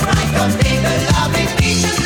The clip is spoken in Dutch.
fight, think the love is